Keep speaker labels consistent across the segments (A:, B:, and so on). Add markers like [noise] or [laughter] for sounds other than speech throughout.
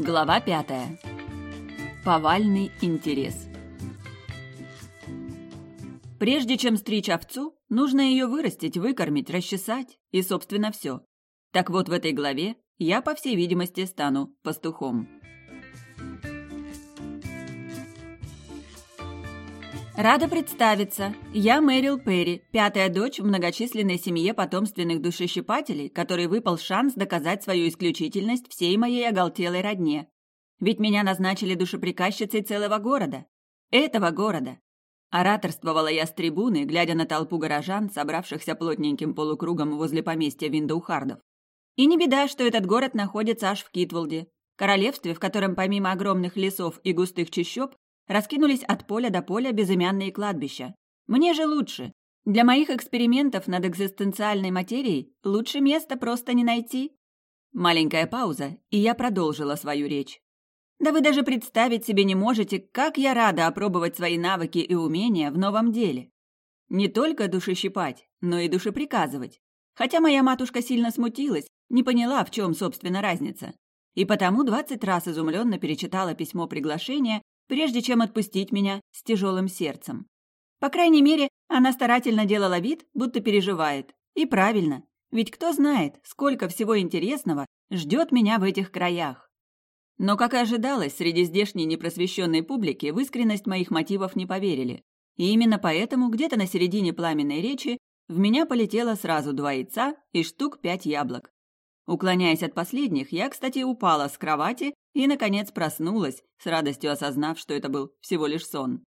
A: Глава пятая. Повальный интерес. Прежде чем стричь овцу, нужно ее вырастить, выкормить, расчесать и, собственно, все. Так вот, в этой главе я, по всей видимости, стану пастухом. Рада представиться. Я Мэрил Перри, пятая дочь в многочисленной семье потомственных душещипателей, который выпал шанс доказать свою исключительность всей моей оголтелой родне. Ведь меня назначили душеприказчицей целого города. Этого города. Ораторствовала я с трибуны, глядя на толпу горожан, собравшихся плотненьким полукругом возле поместья Виндоухардов. И не беда, что этот город находится аж в Китволде, королевстве, в котором помимо огромных лесов и густых чащоб раскинулись от поля до поля безымянные кладбища. Мне же лучше. Для моих экспериментов над экзистенциальной материей лучше места просто не найти. Маленькая пауза, и я продолжила свою речь. Да вы даже представить себе не можете, как я рада опробовать свои навыки и умения в новом деле. Не только душещипать, но и душеприказывать. Хотя моя матушка сильно смутилась, не поняла, в чем, собственно, разница. И потому двадцать раз изумленно перечитала письмо приглашения прежде чем отпустить меня с тяжелым сердцем. По крайней мере, она старательно делала вид, будто переживает. И правильно, ведь кто знает, сколько всего интересного ждет меня в этих краях. Но, как и ожидалось, среди здешней непросвещенной публики в искренность моих мотивов не поверили. И именно поэтому где-то на середине пламенной речи в меня полетело сразу два яйца и штук пять яблок. Уклоняясь от последних, я, кстати, упала с кровати и, наконец, проснулась, с радостью осознав, что это был всего лишь сон.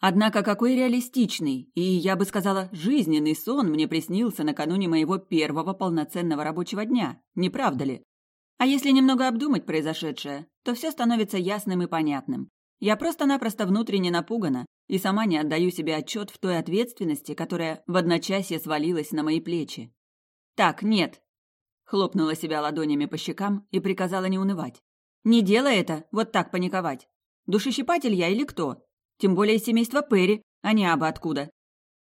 A: Однако какой реалистичный и, я бы сказала, жизненный сон мне приснился накануне моего первого полноценного рабочего дня, не правда ли? А если немного обдумать произошедшее, то все становится ясным и понятным. Я просто-напросто внутренне напугана и сама не отдаю себе отчет в той ответственности, которая в одночасье свалилась на мои плечи. Так, нет. Хлопнула себя ладонями по щекам и приказала не унывать. Не делай это, вот так паниковать. Душещипатель я или кто? Тем более семейство Перри, а не абы откуда.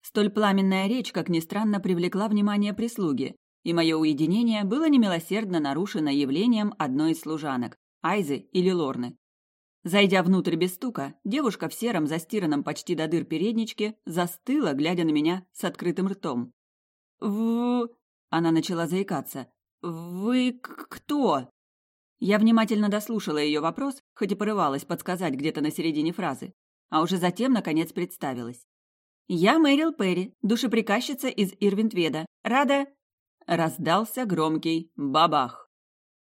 A: Столь пламенная речь, как ни странно, привлекла внимание прислуги, и мое уединение было немилосердно нарушено явлением одной из служанок, Айзы или Лорны. Зайдя внутрь без стука, девушка в сером, застиранном почти до дыр передничке, застыла, глядя на меня с открытым ртом. «В...» — она начала заикаться. «Вы кто?» Я внимательно дослушала ее вопрос, хоть и порывалась подсказать где-то на середине фразы, а уже затем, наконец, представилась. «Я Мэрил Перри, душеприказчица из Ирвинтведа. Рада...» Раздался громкий бабах.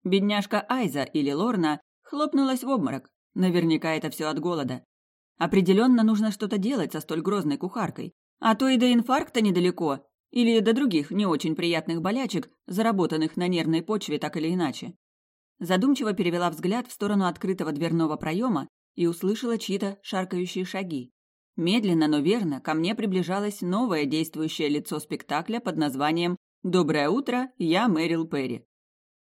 A: Бедняжка Айза или Лорна хлопнулась в обморок. Наверняка это все от голода. Определенно нужно что-то делать со столь грозной кухаркой. А то и до инфаркта недалеко. Или до других не очень приятных болячек, заработанных на нервной почве так или иначе. Задумчиво перевела взгляд в сторону открытого дверного проема и услышала чьи-то шаркающие шаги. Медленно, но верно ко мне приближалось новое действующее лицо спектакля под названием «Доброе утро, я Мэрил Перри».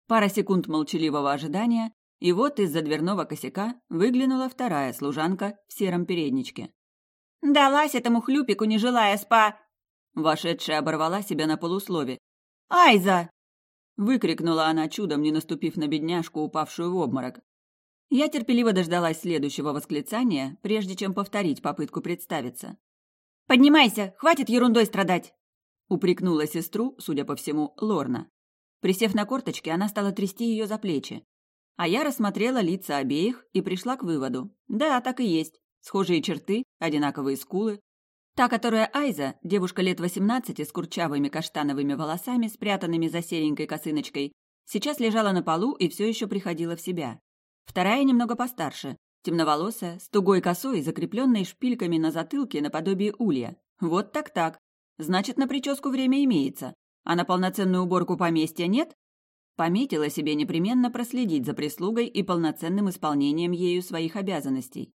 A: Пара секунд молчаливого ожидания, и вот из-за дверного косяка выглянула вторая служанка в сером передничке. «Далась этому хлюпику, не желая спа...» Вошедшая оборвала себя на полуслове. «Айза!» выкрикнула она чудом, не наступив на бедняжку, упавшую в обморок. Я терпеливо дождалась следующего восклицания, прежде чем повторить попытку представиться. «Поднимайся! Хватит ерундой страдать!» упрекнула сестру, судя по всему, Лорна. Присев на корточки, она стала трясти ее за плечи. А я рассмотрела лица обеих и пришла к выводу. Да, так и есть. Схожие черты, одинаковые скулы, Та, которая Айза, девушка лет восемнадцати с курчавыми каштановыми волосами, спрятанными за серенькой косыночкой, сейчас лежала на полу и все еще приходила в себя. Вторая немного постарше, темноволосая, с тугой косой, закрепленной шпильками на затылке наподобие улья. Вот так-так. Значит, на прическу время имеется. А на полноценную уборку поместья нет? Пометила себе непременно проследить за прислугой и полноценным исполнением ею своих обязанностей.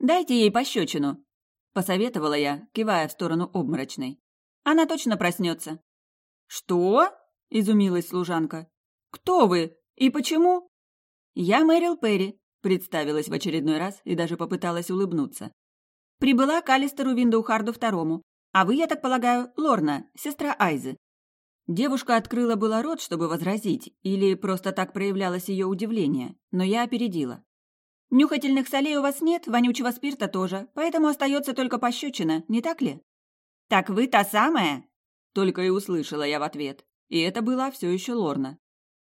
A: «Дайте ей пощечину», посоветовала я, кивая в сторону обморочной. Она точно проснется. Что? изумилась служанка. Кто вы и почему? Я Мэрил Перри, представилась в очередной раз и даже попыталась улыбнуться. Прибыла к Алистеру Виндоухарду второму, а вы, я так полагаю, Лорна, сестра Айзы. Девушка открыла было рот, чтобы возразить, или просто так проявлялось ее удивление, но я опередила. «Нюхательных солей у вас нет, вонючего спирта тоже, поэтому остается только пощечина, не так ли?» «Так вы та самая?» Только и услышала я в ответ. И это была все еще Лорна.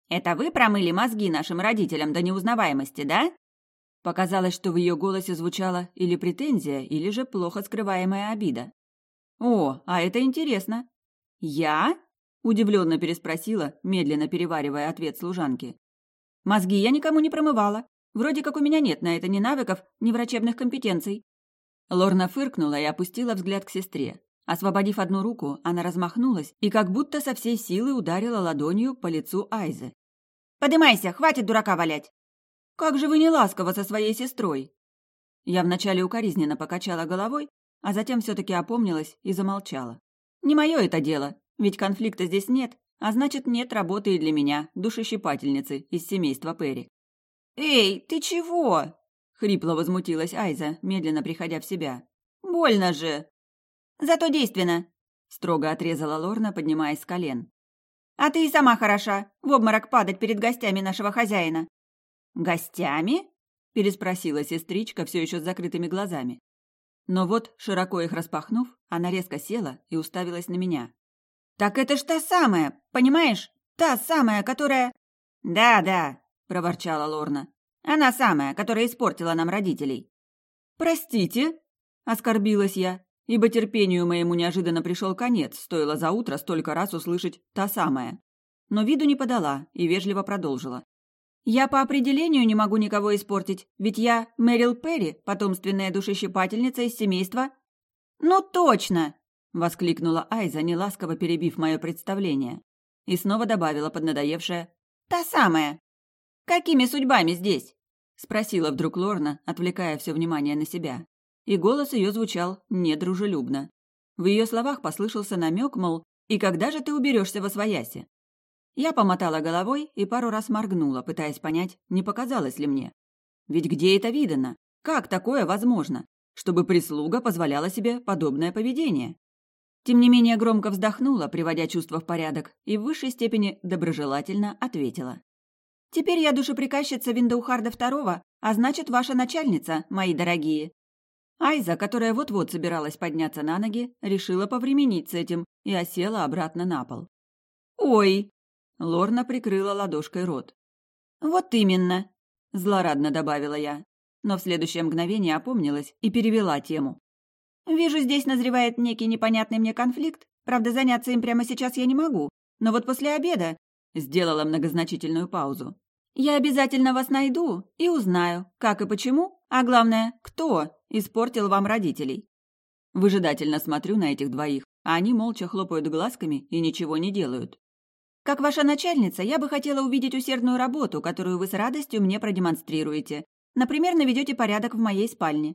A: «Это вы промыли мозги нашим родителям до неузнаваемости, да?» Показалось, что в ее голосе звучала или претензия, или же плохо скрываемая обида. «О, а это интересно!» «Я?» – удивленно переспросила, медленно переваривая ответ служанки. «Мозги я никому не промывала. Вроде как у меня нет на это ни навыков, ни врачебных компетенций». Лорна фыркнула и опустила взгляд к сестре. Освободив одну руку, она размахнулась и как будто со всей силы ударила ладонью по лицу Айзы. «Подымайся, хватит дурака валять!» «Как же вы не ласково со своей сестрой!» Я вначале укоризненно покачала головой, а затем все-таки опомнилась и замолчала. «Не мое это дело, ведь конфликта здесь нет, а значит, нет работы и для меня, душещипательницы из семейства Перри». «Эй, ты чего?» — хрипло возмутилась Айза, медленно приходя в себя. «Больно же!» «Зато действенно!» — строго отрезала Лорна, поднимаясь с колен. «А ты и сама хороша, в обморок падать перед гостями нашего хозяина. «Гостями?» – переспросила сестричка, все еще с закрытыми глазами. Но вот, широко их распахнув, она резко села и уставилась на меня. «Так это ж та самая, понимаешь? Та самая, которая...» «Да, да», – проворчала Лорна. «Она самая, которая испортила нам родителей». «Простите?» – оскорбилась я, ибо терпению моему неожиданно пришел конец, стоило за утро столько раз услышать «та самая». Но виду не подала и вежливо продолжила. Я по определению не могу никого испортить, ведь я Мэрил Перри, потомственная душещипательница из семейства. Ну точно! воскликнула Айза, неласково перебив мое представление. И снова добавила поднадоевшая «Та самая!» «Какими судьбами здесь?» — спросила вдруг Лорна, отвлекая все внимание на себя. И голос ее звучал недружелюбно. В ее словах послышался намек, мол, «И когда же ты уберешься во свояси?» Я помотала головой и пару раз моргнула, пытаясь понять, не показалось ли мне. Ведь где это видано? Как такое возможно? Чтобы прислуга позволяла себе подобное поведение? Тем не менее громко вздохнула, приводя чувства в порядок, и в высшей степени доброжелательно ответила. «Теперь я душеприказчица Виндоухарда II, а значит, ваша начальница, мои дорогие». Айза, которая вот-вот собиралась подняться на ноги, решила повременить с этим и осела обратно на пол. «Ой!» Лорна прикрыла ладошкой рот. «Вот именно», – злорадно добавила я, но в следующее мгновение опомнилась и перевела тему. «Вижу, здесь назревает некий непонятный мне конфликт. Правда, заняться им прямо сейчас я не могу. Но вот после обеда...» – сделала многозначительную паузу. «Я обязательно вас найду и узнаю, как и почему, а главное, кто испортил вам родителей». Выжидательно смотрю на этих двоих, а они молча хлопают глазками и ничего не делают. Как ваша начальница, я бы хотела увидеть усердную работу, которую вы с радостью мне продемонстрируете. Например, наведете порядок в моей спальне».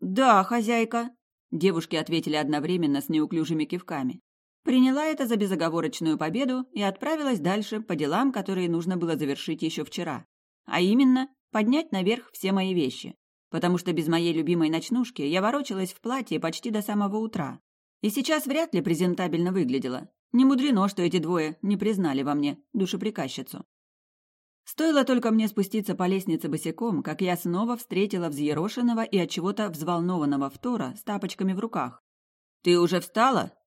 A: «Да, хозяйка», – девушки ответили одновременно с неуклюжими кивками. Приняла это за безоговорочную победу и отправилась дальше по делам, которые нужно было завершить еще вчера. А именно, поднять наверх все мои вещи. Потому что без моей любимой ночнушки я ворочалась в платье почти до самого утра. И сейчас вряд ли презентабельно выглядела. Не мудрено, что эти двое не признали во мне душеприказчицу. Стоило только мне спуститься по лестнице босиком, как я снова встретила взъерошенного и от чего-то взволнованного Втора с тапочками в руках. «Ты уже встала?» –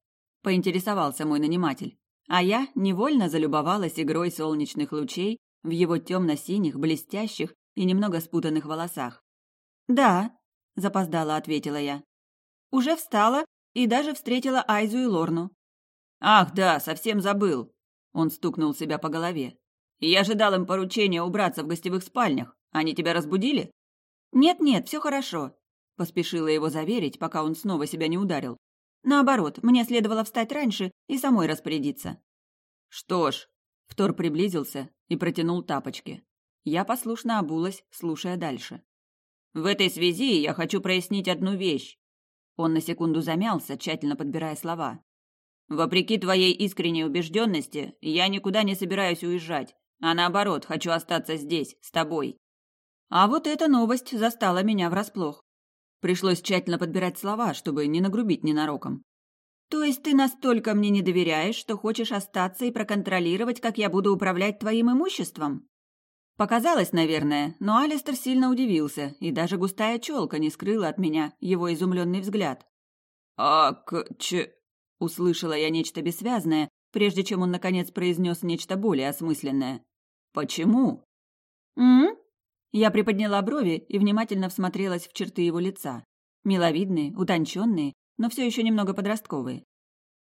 A: поинтересовался мой наниматель. А я невольно залюбовалась игрой солнечных лучей в его темно-синих, блестящих и немного спутанных волосах. «Да», – запоздала ответила я. «Уже встала и даже встретила Айзу и Лорну. «Ах, да, совсем забыл!» Он стукнул себя по голове. «Я же им поручение убраться в гостевых спальнях. Они тебя разбудили?» «Нет-нет, все хорошо», — поспешила его заверить, пока он снова себя не ударил. «Наоборот, мне следовало встать раньше и самой распорядиться». «Что ж», — Втор приблизился и протянул тапочки. Я послушно обулась, слушая дальше. «В этой связи я хочу прояснить одну вещь». Он на секунду замялся, тщательно подбирая слова. Вопреки твоей искренней убежденности, я никуда не собираюсь уезжать, а наоборот, хочу остаться здесь, с тобой. А вот эта новость застала меня врасплох. Пришлось тщательно подбирать слова, чтобы не нагрубить ненароком. То есть ты настолько мне не доверяешь, что хочешь остаться и проконтролировать, как я буду управлять твоим имуществом? Показалось, наверное, но Алистер сильно удивился, и даже густая челка не скрыла от меня его изумленный взгляд. «А к... ч...» — услышала я нечто бессвязное, прежде чем он, наконец, произнес нечто более осмысленное. «Почему?» «М?», Я приподняла брови и внимательно всмотрелась в черты его лица. Миловидные, утонченные, но все еще немного подростковые.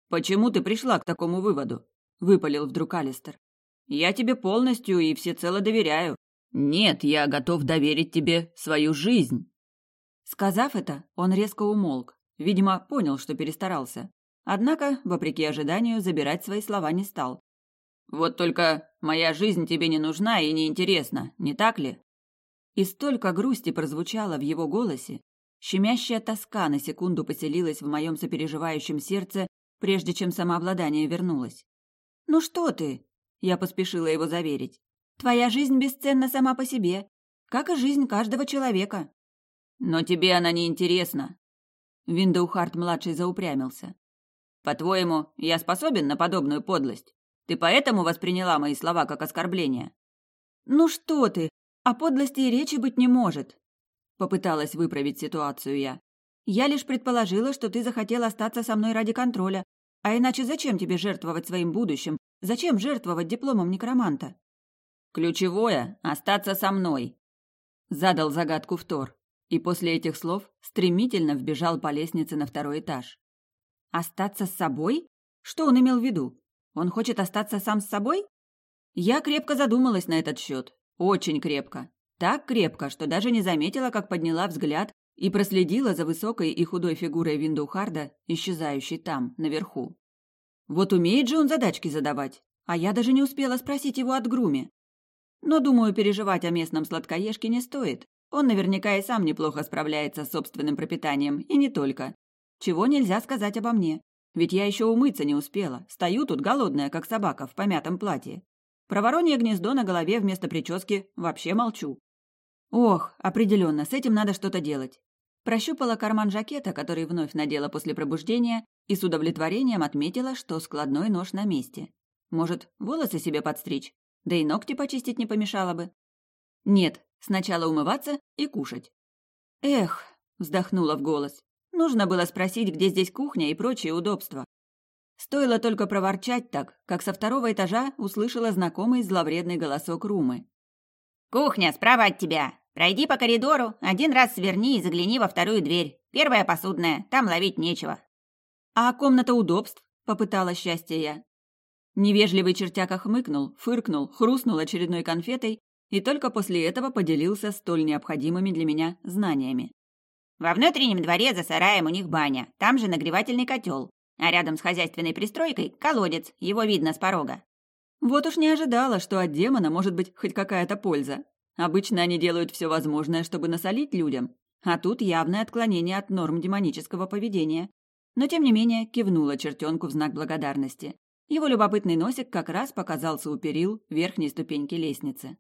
A: «Почему ты пришла к такому выводу?» — выпалил вдруг Алистер. «Я тебе полностью и всецело доверяю. Нет, я готов доверить тебе свою жизнь». Сказав это, он резко умолк. Видимо, понял, что перестарался. Однако, вопреки ожиданию, забирать свои слова не стал. «Вот только моя жизнь тебе не нужна и не интересна, не так ли?» И столько грусти прозвучало в его голосе, Щемящая тоска на секунду поселилась в моем сопереживающем сердце, прежде чем самообладание вернулось. «Ну что ты?» – я поспешила его заверить. «Твоя жизнь бесценна сама по себе, как и жизнь каждого человека». «Но тебе она не интересна». Виндоухарт-младший заупрямился. «По-твоему, я способен на подобную подлость? Ты поэтому восприняла мои слова как оскорбление?» «Ну что ты? О подлости и речи быть не может. Попыталась выправить ситуацию я. Я лишь предположила, что ты захотел остаться со мной ради контроля. А иначе зачем тебе жертвовать своим будущим? Зачем жертвовать дипломом некроманта? Ключевое — остаться со мной. Задал загадку в Тор. И после этих слов стремительно вбежал по лестнице на второй этаж. Остаться с собой? Что он имел в виду? Он хочет остаться сам с собой? Я крепко задумалась на этот счет. Очень крепко. Так крепко, что даже не заметила, как подняла взгляд и проследила за высокой и худой фигурой Виндухарда, исчезающей там, наверху. Вот умеет же он задачки задавать, а я даже не успела спросить его от Груми. Но, думаю, переживать о местном сладкоежке не стоит. Он наверняка и сам неплохо справляется с собственным пропитанием, и не только. Чего нельзя сказать обо мне. Ведь я еще умыться не успела. Стою тут голодная, как собака, в помятом платье. Про воронье гнездо на голове вместо прически вообще молчу. Ох, определенно, с этим надо что-то делать. Прощупала карман жакета, который вновь надела после пробуждения, и с удовлетворением отметила, что складной нож на месте. Может, волосы себе подстричь? Да и ногти почистить не помешало бы. Нет, сначала умываться и кушать. Эх, вздохнула в голос. Нужно было спросить, где здесь кухня и прочие удобства. Стоило только проворчать так, как со второго этажа услышала знакомый зловредный голосок Румы. «Кухня справа от тебя! Пройди по коридору, один раз сверни и загляни во вторую дверь. Первая посудная, там ловить нечего. А комната удобств? Попытала счастье я. Невежливый чертяка хмыкнул, фыркнул, хрустнул очередной конфетой и только после этого поделился столь необходимыми для меня знаниями. Во внутреннем дворе за сараем у них баня, там же нагревательный котел, а рядом с хозяйственной пристройкой колодец, его видно с порога. Вот уж не ожидала, что от демона может быть хоть какая-то польза. Обычно они делают все возможное, чтобы насолить людям, а тут явное отклонение от норм демонического поведения. Но тем не менее кивнула чертенку в знак благодарности. Его любопытный носик как раз показался у перил верхней ступеньки лестницы.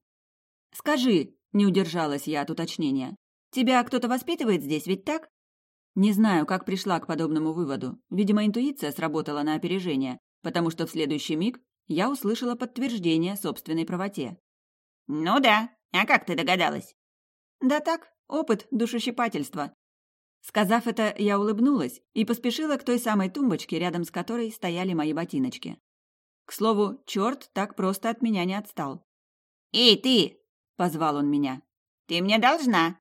A: «Скажи», — не удержалась я от уточнения, «тебя кто-то воспитывает здесь, ведь так?» Не знаю, как пришла к подобному выводу. Видимо, интуиция сработала на опережение, потому что в следующий миг я услышала подтверждение собственной правоте. «Ну да, а как ты догадалась? Да так, опыт душещипательства. Сказав это, я улыбнулась и поспешила к той самой тумбочке, рядом с которой стояли мои ботиночки. К слову, черт так просто от меня не отстал. «Эй, ты!» — позвал он меня. «Ты мне должна!»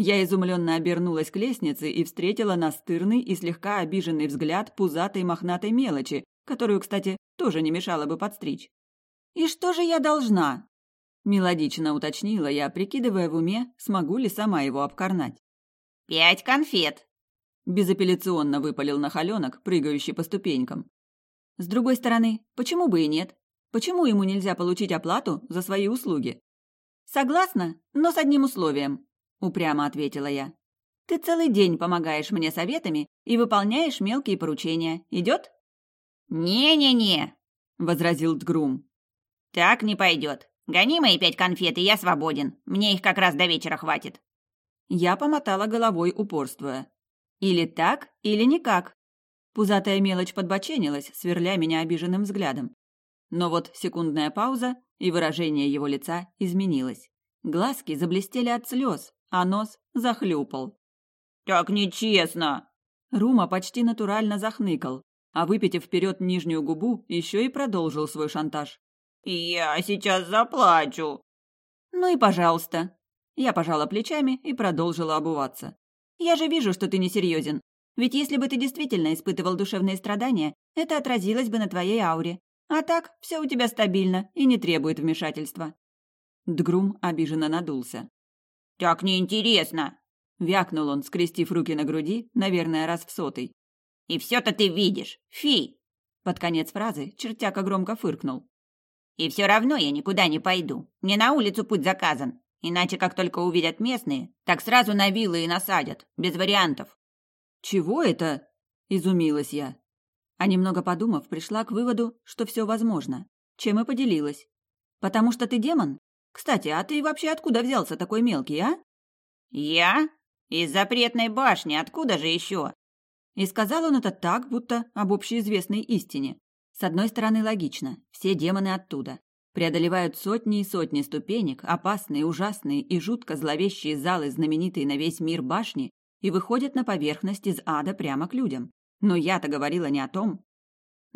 A: Я изумленно обернулась к лестнице и встретила настырный и слегка обиженный взгляд пузатой мохнатой мелочи, которую, кстати, тоже не мешало бы подстричь. «И что же я должна?» Мелодично уточнила я, прикидывая в уме, смогу ли сама его обкорнать. «Пять конфет!» Безапелляционно выпалил нахаленок, прыгающий по ступенькам. С другой стороны, почему бы и нет? Почему ему нельзя получить оплату за свои услуги? Согласна, но с одним условием, упрямо ответила я. Ты целый день помогаешь мне советами и выполняешь мелкие поручения. Идет? Не-не-не, возразил Дгрум. Так не пойдет. Гони мои пять конфет, и я свободен. Мне их как раз до вечера хватит. Я помотала головой, упорствуя. Или так, или никак. Пузатая мелочь подбоченилась, сверля меня обиженным взглядом. Но вот секундная пауза, и выражение его лица изменилось. Глазки заблестели от слез, а нос захлюпал.
B: «Так нечестно!»
A: Рума почти натурально захныкал, а выпитив вперед нижнюю губу, еще и продолжил свой шантаж.
B: «Я сейчас заплачу!»
A: «Ну и пожалуйста!» Я пожала плечами и продолжила обуваться. «Я же вижу, что ты несерьезен. Ведь если бы ты действительно испытывал душевные страдания, это отразилось бы на твоей ауре. А так, все у тебя стабильно и не требует вмешательства». Дгрум обиженно надулся.
B: «Так неинтересно!»
A: Вякнул он, скрестив руки на груди, наверное, раз в сотый.
B: «И все-то ты видишь, фи!»
A: Под конец фразы чертяка громко фыркнул.
B: «И все равно я никуда не пойду. Мне на улицу путь заказан. Иначе, как только увидят местные, так сразу на виллы и насадят. Без вариантов».
A: «Чего это?» – изумилась я. А немного подумав, пришла к выводу, что все возможно. Чем и поделилась. «Потому что ты демон? Кстати, а ты вообще откуда взялся такой мелкий, а?»
B: «Я? Из запретной башни, откуда же еще?»
A: И сказал он это так, будто об общеизвестной истине. С одной стороны, логично. Все демоны оттуда. Преодолевают сотни и сотни ступенек, опасные, ужасные и жутко зловещие залы, знаменитые на весь мир башни, и выходят на поверхность из ада прямо к людям. Но я-то говорила не о том.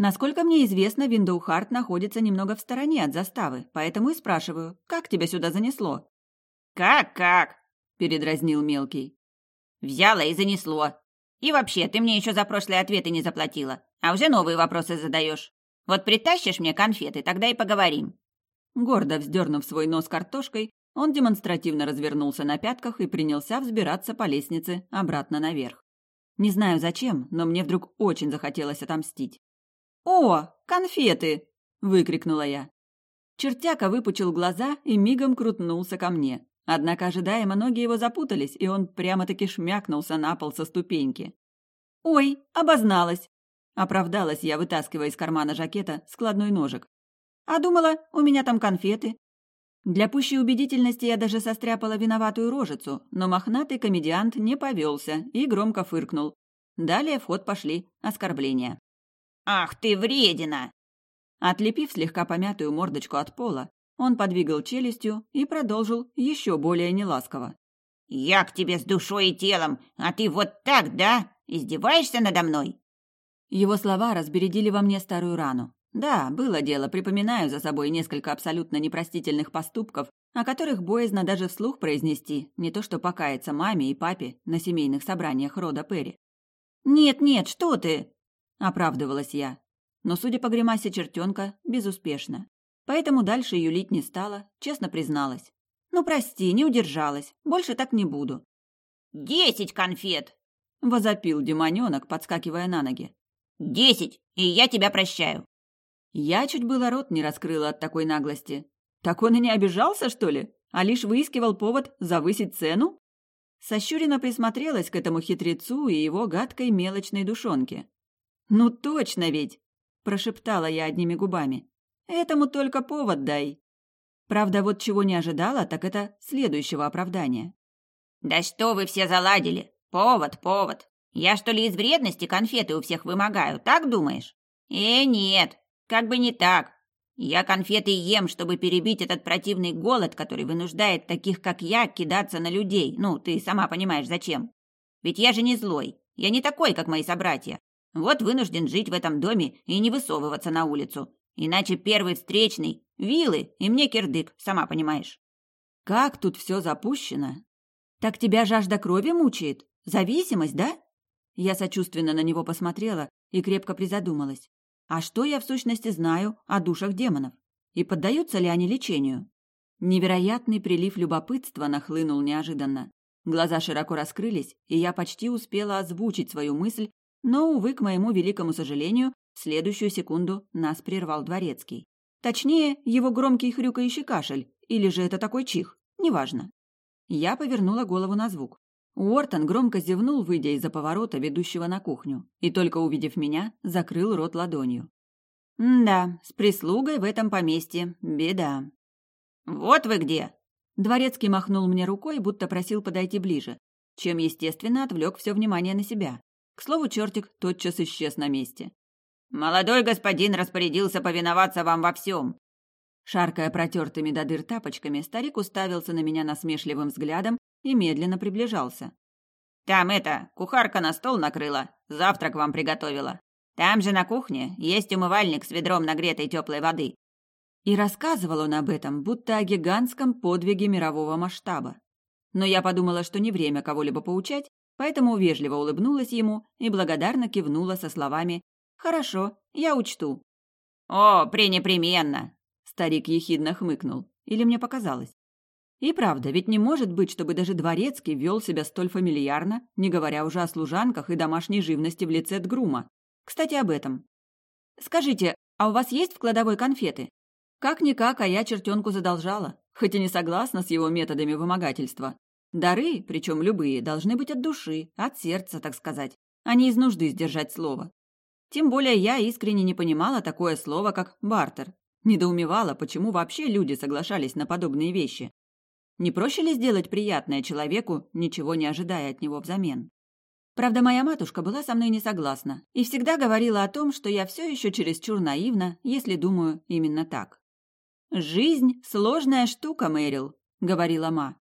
A: Насколько мне известно, Виндоухарт находится немного в стороне от заставы, поэтому и спрашиваю, как тебя сюда занесло?
B: «Как-как?» – передразнил
A: мелкий.
B: «Взяла и занесло. И вообще, ты мне еще за прошлые ответы не заплатила, а уже новые вопросы задаешь. Вот притащишь мне конфеты, тогда и поговорим».
A: Гордо вздернув свой нос картошкой, он демонстративно развернулся на пятках и принялся взбираться по лестнице обратно наверх. Не знаю зачем, но мне вдруг очень захотелось отомстить. «О, конфеты!» – выкрикнула я. Чертяка выпучил глаза и мигом крутнулся ко мне. Однако ожидаемо ноги его запутались, и он прямо-таки шмякнулся на пол со ступеньки. «Ой, обозналась!» – оправдалась я, вытаскивая из кармана жакета складной ножик. «А думала, у меня там конфеты, для пущей убедительности я даже состряпала виноватую рожицу, но мохнатый комедиант не повелся и громко фыркнул. Далее в ход пошли оскорбления.
B: «Ах ты вредина!»
A: Отлепив слегка помятую мордочку от пола, он подвигал челюстью и продолжил еще более неласково.
B: «Я к тебе с душой и телом, а ты вот так, да? Издеваешься надо мной?»
A: Его слова разбередили во мне старую рану. Да, было дело, припоминаю за собой несколько абсолютно непростительных поступков, о которых боязно даже вслух произнести, не то что покаяться маме и папе на семейных собраниях рода Перри. «Нет-нет, что ты!» – оправдывалась я. Но, судя по гримасе чертенка, безуспешно. Поэтому дальше юлить не стала, честно призналась. «Ну, прости, не удержалась. Больше так не буду».
B: «Десять конфет!»
A: – возопил демоненок, подскакивая на ноги.
B: «Десять, и я тебя прощаю».
A: Я чуть было рот не раскрыла от такой наглости. Так он и не обижался, что ли? А лишь выискивал повод завысить цену? Сощуренно присмотрелась к этому хитрецу и его гадкой мелочной душонке. «Ну точно ведь!» – прошептала я одними губами. «Этому только повод дай». Правда, вот чего не ожидала, так это следующего оправдания.
B: «Да что вы все заладили? Повод, повод. Я что ли из вредности конфеты у всех вымогаю, так думаешь? Э, нет, как бы не так. Я конфеты ем, чтобы перебить этот противный голод, который вынуждает таких, как я, кидаться на людей. Ну, ты сама понимаешь, зачем. Ведь я же не злой. Я не такой, как мои собратья. Вот вынужден жить в этом доме и не высовываться на улицу. Иначе первый встречный — вилы, и мне кирдык, сама понимаешь.
A: Как тут все запущено? Так тебя жажда крови мучает? Зависимость, да? Я сочувственно на него посмотрела и крепко призадумалась. А что я в сущности знаю о душах демонов? И поддаются ли они лечению? Невероятный прилив любопытства нахлынул неожиданно. Глаза широко раскрылись, и я почти успела озвучить свою мысль, но, увы, к моему великому сожалению, в следующую секунду нас прервал дворецкий. Точнее, его громкий хрюкающий кашель, или же это такой чих, неважно. Я повернула голову на звук. Уортон громко зевнул, выйдя из-за поворота, ведущего на кухню, и только увидев меня, закрыл рот ладонью. «Да, с прислугой в этом поместье беда».
B: «Вот вы где!»
A: Дворецкий махнул мне рукой, будто просил подойти ближе, чем, естественно, отвлек все внимание на себя. К слову, чертик тотчас исчез на месте.
B: «Молодой господин распорядился повиноваться вам во всем».
A: Шаркая протертыми до дыр тапочками, старик уставился на меня насмешливым взглядом и медленно приближался.
B: «Там это, кухарка на стол накрыла, завтрак вам приготовила. Там же на кухне есть умывальник с ведром нагретой теплой воды».
A: И рассказывал он об этом, будто о гигантском подвиге мирового масштаба. Но я подумала, что не время кого-либо поучать, поэтому вежливо улыбнулась ему и благодарно кивнула со словами «Хорошо, я учту».
B: «О, пренепременно!»
A: Старик ехидно хмыкнул. Или мне показалось? И правда, ведь не может быть, чтобы даже дворецкий вел себя столь фамильярно, не говоря уже о служанках и домашней живности в лице Дгрума. Кстати, об этом. Скажите, а у вас есть в кладовой конфеты? Как-никак, а я чертенку задолжала, хоть и не согласна с его методами вымогательства. Дары, причем любые, должны быть от души, от сердца, так сказать, а не из нужды сдержать слово. Тем более я искренне не понимала такое слово, как «бартер». Недоумевала, почему вообще люди соглашались на подобные вещи. Не проще ли сделать приятное человеку, ничего не ожидая от него взамен? Правда, моя матушка была со мной не согласна и всегда говорила о том, что я все еще чересчур наивна, если думаю именно так. «Жизнь – сложная штука, Мэрил», – говорила ма.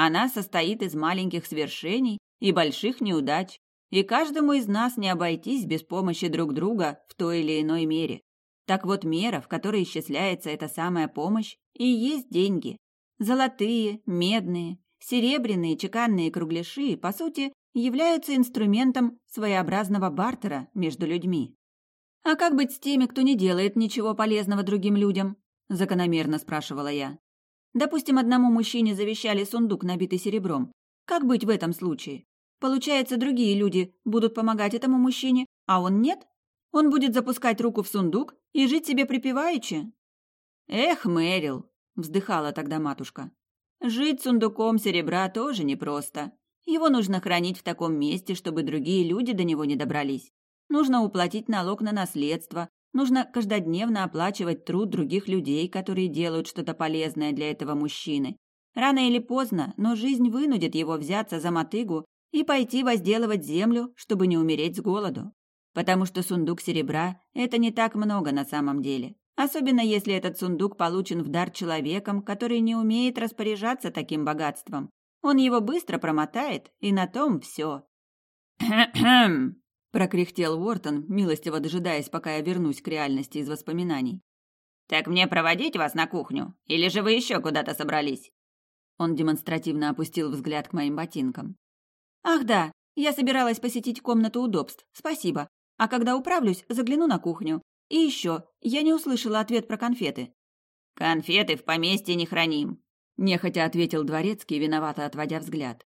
A: «Она состоит из маленьких свершений и больших неудач, и каждому из нас не обойтись без помощи друг друга в той или иной мере. Так вот, мера, в которой исчисляется эта самая помощь, и есть деньги. Золотые, медные, серебряные чеканные кругляши, по сути, являются инструментом своеобразного бартера между людьми. «А как быть с теми, кто не делает ничего полезного другим людям?» – закономерно спрашивала я. «Допустим, одному мужчине завещали сундук, набитый серебром. Как быть в этом случае? Получается, другие люди будут помогать этому мужчине, а он нет? Он будет запускать руку в сундук и жить себе припеваючи?» «Эх, Мэрил!» – вздыхала тогда матушка. «Жить сундуком серебра тоже непросто. Его нужно хранить в таком месте, чтобы другие люди до него не добрались. Нужно уплатить налог на наследство, нужно каждодневно оплачивать труд других людей, которые делают что-то полезное для этого мужчины. Рано или поздно, но жизнь вынудит его взяться за мотыгу и пойти возделывать землю, чтобы не умереть с голоду. Потому что сундук серебра – это не так много на самом деле. Особенно если этот сундук получен в дар человеком, который не умеет распоряжаться таким богатством. Он его быстро промотает, и на том все. [clears throat]
B: «Кхм-кхм»,
A: прокряхтел Уортон, милостиво дожидаясь, пока я вернусь к реальности из воспоминаний.
B: «Так мне проводить вас на кухню? Или же вы еще куда-то собрались?»
A: Он демонстративно опустил взгляд к моим ботинкам. «Ах да, я собиралась посетить комнату удобств, спасибо. А когда управлюсь, загляну на кухню. И еще, я не услышала ответ про конфеты».
B: «Конфеты в поместье не храним
A: нехотя ответил дворецкий, виновато отводя взгляд.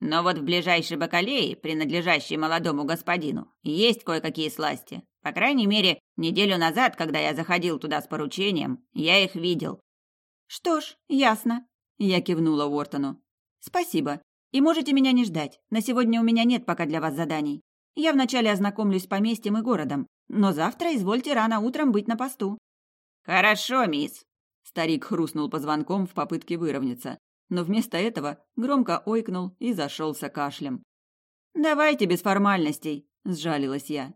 B: Но вот в ближайшей бакалее, принадлежащей молодому господину, есть кое-какие сласти. По крайней мере, неделю назад, когда я заходил туда с поручением, я их видел.
A: Что ж, ясно. Я кивнула Уортону. Спасибо. И можете меня не ждать. На сегодня у меня нет пока для вас заданий. Я вначале ознакомлюсь с поместьем и городом, но завтра извольте рано утром быть на посту.
B: Хорошо, мисс.
A: Старик хрустнул позвонком в попытке выровняться, но вместо этого громко ойкнул и зашелся кашлем. «Давайте без формальностей», – сжалилась я.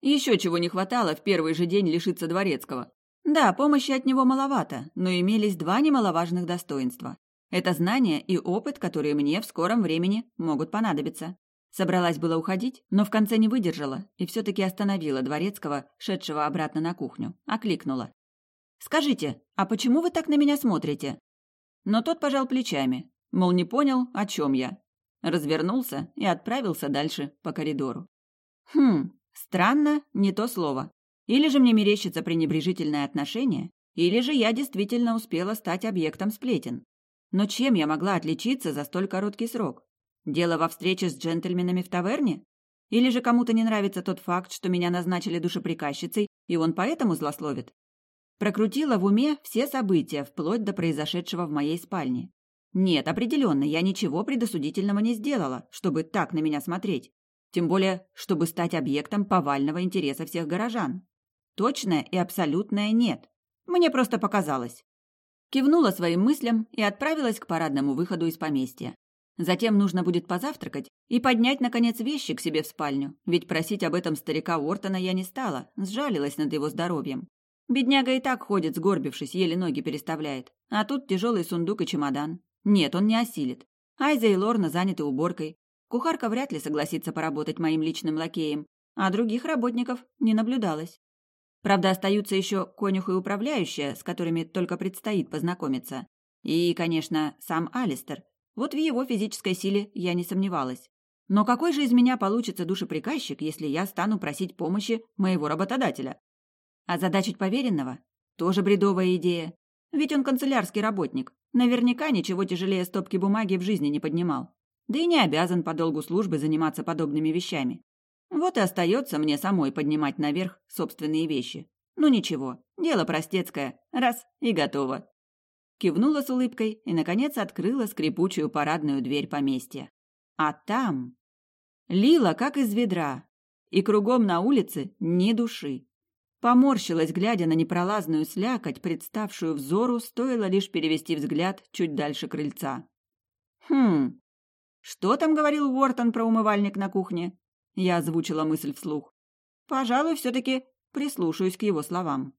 A: Еще чего не хватало в первый же день лишиться дворецкого. Да, помощи от него маловато, но имелись два немаловажных достоинства. Это знания и опыт, которые мне в скором времени могут понадобиться. Собралась было уходить, но в конце не выдержала и все-таки остановила дворецкого, шедшего обратно на кухню, окликнула. Скажите, а почему вы так на меня смотрите?» Но тот пожал плечами, мол, не понял, о чем я. Развернулся и отправился дальше по коридору. Хм, странно, не то слово. Или же мне мерещится пренебрежительное отношение, или же я действительно успела стать объектом сплетен. Но чем я могла отличиться за столь короткий срок? Дело во встрече с джентльменами в таверне? Или же кому-то не нравится тот факт, что меня назначили душеприказчицей, и он поэтому злословит? Прокрутила в уме все события, вплоть до произошедшего в моей спальне. Нет, определенно, я ничего предосудительного не сделала, чтобы так на меня смотреть. Тем более, чтобы стать объектом повального интереса всех горожан. Точное и абсолютное нет. Мне просто показалось. Кивнула своим мыслям и отправилась к парадному выходу из поместья. Затем нужно будет позавтракать и поднять, наконец, вещи к себе в спальню, ведь просить об этом старика Уортона я не стала, сжалилась над его здоровьем. Бедняга и так ходит, сгорбившись, еле ноги переставляет. А тут тяжелый сундук и чемодан. Нет, он не осилит. Айза и Лорна заняты уборкой. Кухарка вряд ли согласится поработать моим личным лакеем, а других работников не наблюдалось. Правда, остаются еще конюх и управляющая, с которыми только предстоит познакомиться. И, конечно, сам Алистер. Вот в его физической силе я не сомневалась. Но какой же из меня получится душеприказчик, если я стану просить помощи моего работодателя? А задачить поверенного? Тоже бредовая идея. Ведь он канцелярский работник. Наверняка ничего тяжелее стопки бумаги в жизни не поднимал. Да и не обязан по долгу службы заниматься подобными вещами. Вот и остается мне самой поднимать наверх собственные вещи. Ну ничего, дело простецкое. Раз и готово. Кивнула с улыбкой и, наконец, открыла скрипучую парадную дверь поместья. А там... Лила, как из ведра. И кругом на улице ни души. Поморщилась, глядя на непролазную слякоть, представшую взору, стоило лишь перевести взгляд чуть дальше крыльца. «Хм, что там говорил Уортон про умывальник на кухне?» Я озвучила мысль вслух. «Пожалуй, все-таки прислушаюсь к его словам».